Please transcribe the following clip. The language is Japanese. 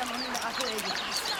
様にあふれる。